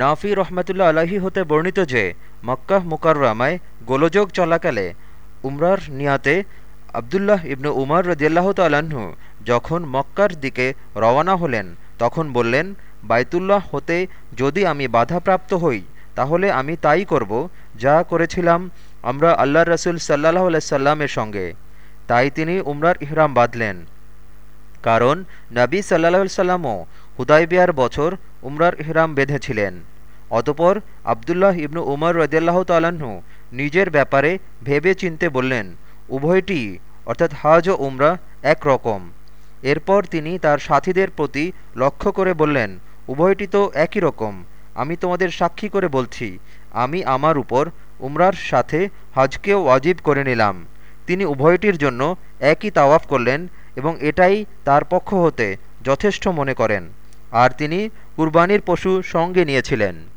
নাফি রহমতুল্লা আলাহি হতে বর্ণিত যে মক্কাহ মুকাররামায় গোলযোগ চলাকালে উমরার নিয়াতে আবদুল্লাহ ইবনু উমর রদিয়াল্লাহ তাল্লাহ্ন যখন মক্কার দিকে রওয়ানা হলেন, তখন বললেন, বাইতুল্লাহ হতে যদি আমি বাধাপ্রাপ্ত হই, তাহলে আমি তাই করব যা করেছিলাম আমরা আল্লাহ রসুল সাল্লাহ সাল্লামের সঙ্গে। তাই তিনি উমরার ইহরাম বাঁধলেন। কারণ নবী সাল্লাহ সাল্লামও হুদাইবিয়ার বছর উমরার ইহরাম বেঁধেছিলেন। অতপর আবদুল্লাহ ইবনু উমর রদিয়াল্লাহ তাল্লাহ্ন নিজের ব্যাপারে ভেবে চিনতে বললেন, উভয়টি অর্থাৎ হাজ ও উমরা এক রকম। এরপর তিনি তার সাথীদের প্রতি লক্ষ্য করে বললেন, উভয়টি তো একই রকম। আমি তোমাদের সাক্ষী করে বলছি, আমি আমার উপর উমরার সাথে হজকেও ওয়াজিব করে নিলাম। তিনি উভয়টির জন্য একই তাওয়াফ করলেন এবং এটাই তার পক্ষ হতে যথেষ্ট মনে করেন। আর তিনি কুরবানির পশু সঙ্গে নিয়েছিলেন।